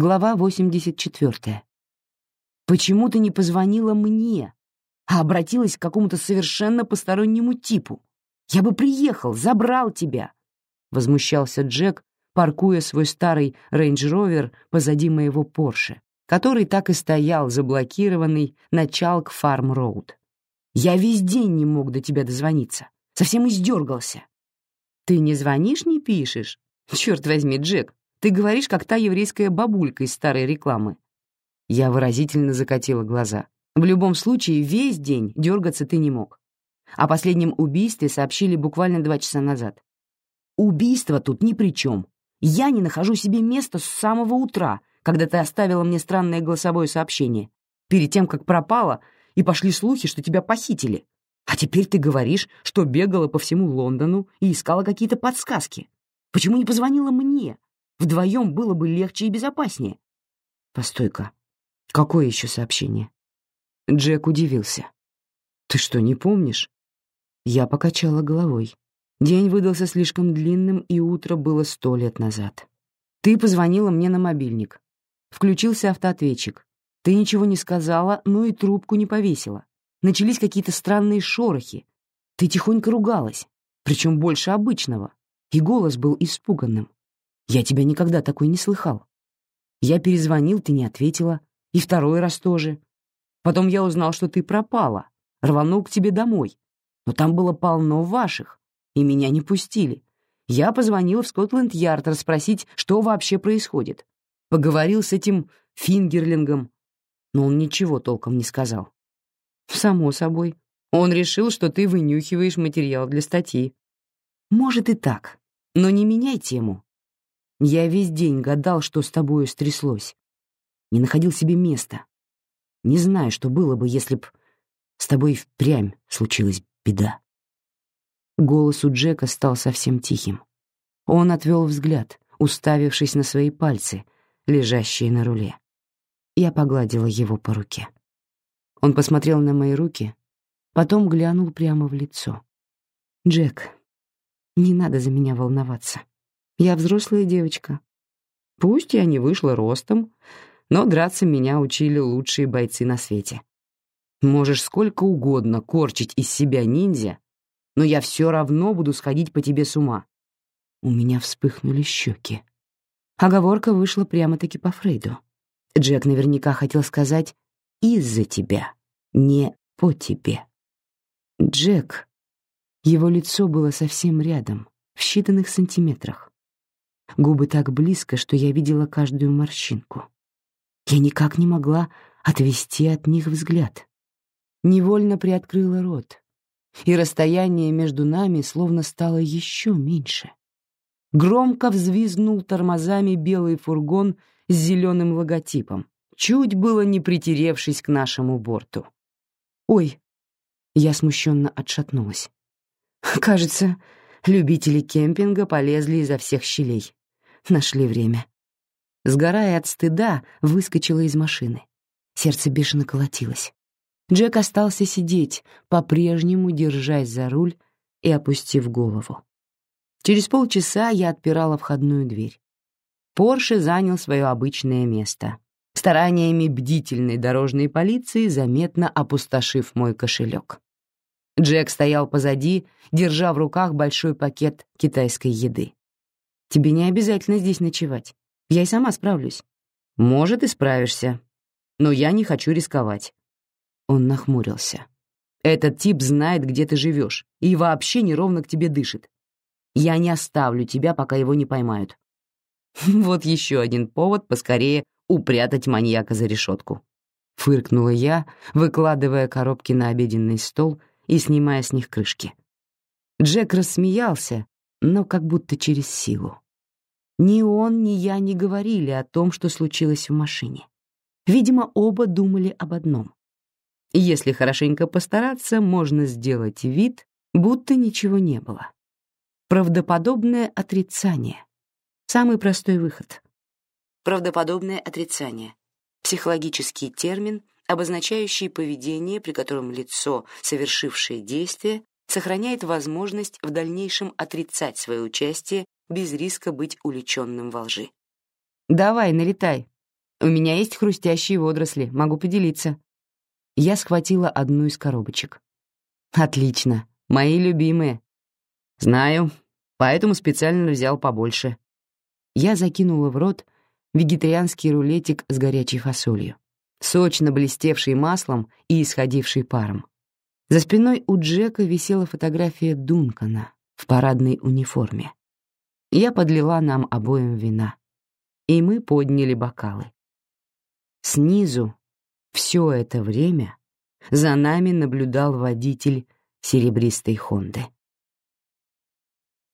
Глава 84. Почему ты не позвонила мне, а обратилась к какому-то совершенно постороннему типу? Я бы приехал, забрал тебя, возмущался Джек, паркуя свой старый рейндж-ровер позади моего Порше, который так и стоял заблокированный на Чалк-Фарм-Роуд. Я весь день не мог до тебя дозвониться, совсем издергался. Ты не звонишь, не пишешь? Черт возьми, Джек, ты говоришь, как та еврейская бабулька из старой рекламы. Я выразительно закатила глаза. В любом случае, весь день дергаться ты не мог. О последнем убийстве сообщили буквально два часа назад. Убийство тут ни при чем. Я не нахожу себе места с самого утра, когда ты оставила мне странное голосовое сообщение, перед тем, как пропала, и пошли слухи, что тебя похитили. А теперь ты говоришь, что бегала по всему Лондону и искала какие-то подсказки. Почему не позвонила мне? Вдвоем было бы легче и безопаснее. Постой-ка, какое еще сообщение? Джек удивился. Ты что, не помнишь? Я покачала головой. День выдался слишком длинным, и утро было сто лет назад. Ты позвонила мне на мобильник. Включился автоответчик. Ты ничего не сказала, но и трубку не повесила. Начались какие-то странные шорохи. Ты тихонько ругалась, причем больше обычного, и голос был испуганным. Я тебя никогда такой не слыхал. Я перезвонил, ты не ответила. И второй раз тоже. Потом я узнал, что ты пропала. Рванул к тебе домой. Но там было полно ваших, и меня не пустили. Я позвонил в Скотланд-Ярд расспросить, что вообще происходит. Поговорил с этим Фингерлингом, но он ничего толком не сказал. Само собой. Он решил, что ты вынюхиваешь материал для статьи. Может и так, но не меняй тему. Я весь день гадал, что с тобою стряслось. Не находил себе места. Не знаю, что было бы, если б с тобой впрямь случилась беда. Голос у Джека стал совсем тихим. Он отвел взгляд, уставившись на свои пальцы, лежащие на руле. Я погладила его по руке. Он посмотрел на мои руки, потом глянул прямо в лицо. «Джек, не надо за меня волноваться. Я взрослая девочка. Пусть я не вышла ростом, но драться меня учили лучшие бойцы на свете. Можешь сколько угодно корчить из себя ниндзя, но я все равно буду сходить по тебе с ума. У меня вспыхнули щеки. Оговорка вышла прямо-таки по Фрейду. Джек наверняка хотел сказать «из-за тебя», не «по тебе». Джек. Его лицо было совсем рядом, в считанных сантиметрах. Губы так близко, что я видела каждую морщинку. Я никак не могла отвести от них взгляд. Невольно приоткрыла рот, и расстояние между нами словно стало еще меньше. Громко взвизгнул тормозами белый фургон с зеленым логотипом, чуть было не притеревшись к нашему борту. «Ой!» — я смущенно отшатнулась. «Кажется, любители кемпинга полезли изо всех щелей. Нашли время. Сгорая от стыда, выскочила из машины. Сердце бешено колотилось. Джек остался сидеть, по-прежнему держась за руль и опустив голову. Через полчаса я отпирала входную дверь. Порше занял свое обычное место, стараниями бдительной дорожной полиции заметно опустошив мой кошелек. Джек стоял позади, держа в руках большой пакет китайской еды. Тебе не обязательно здесь ночевать. Я и сама справлюсь. Может, и справишься. Но я не хочу рисковать. Он нахмурился. Этот тип знает, где ты живешь, и вообще неровно к тебе дышит. Я не оставлю тебя, пока его не поймают. Вот еще один повод поскорее упрятать маньяка за решетку. Фыркнула я, выкладывая коробки на обеденный стол и снимая с них крышки. Джек рассмеялся, но как будто через силу. Ни он, ни я не говорили о том, что случилось в машине. Видимо, оба думали об одном. Если хорошенько постараться, можно сделать вид, будто ничего не было. Правдоподобное отрицание. Самый простой выход. Правдоподобное отрицание. Психологический термин, обозначающий поведение, при котором лицо, совершившее действие, сохраняет возможность в дальнейшем отрицать свое участие без риска быть уличенным во лжи. «Давай, налетай. У меня есть хрустящие водоросли, могу поделиться. Я схватила одну из коробочек. Отлично, мои любимые. Знаю, поэтому специально взял побольше. Я закинула в рот вегетарианский рулетик с горячей фасолью, сочно блестевший маслом и исходивший паром. За спиной у Джека висела фотография Дункана в парадной униформе. Я подлила нам обоим вина, и мы подняли бокалы. Снизу все это время за нами наблюдал водитель серебристой Хонды.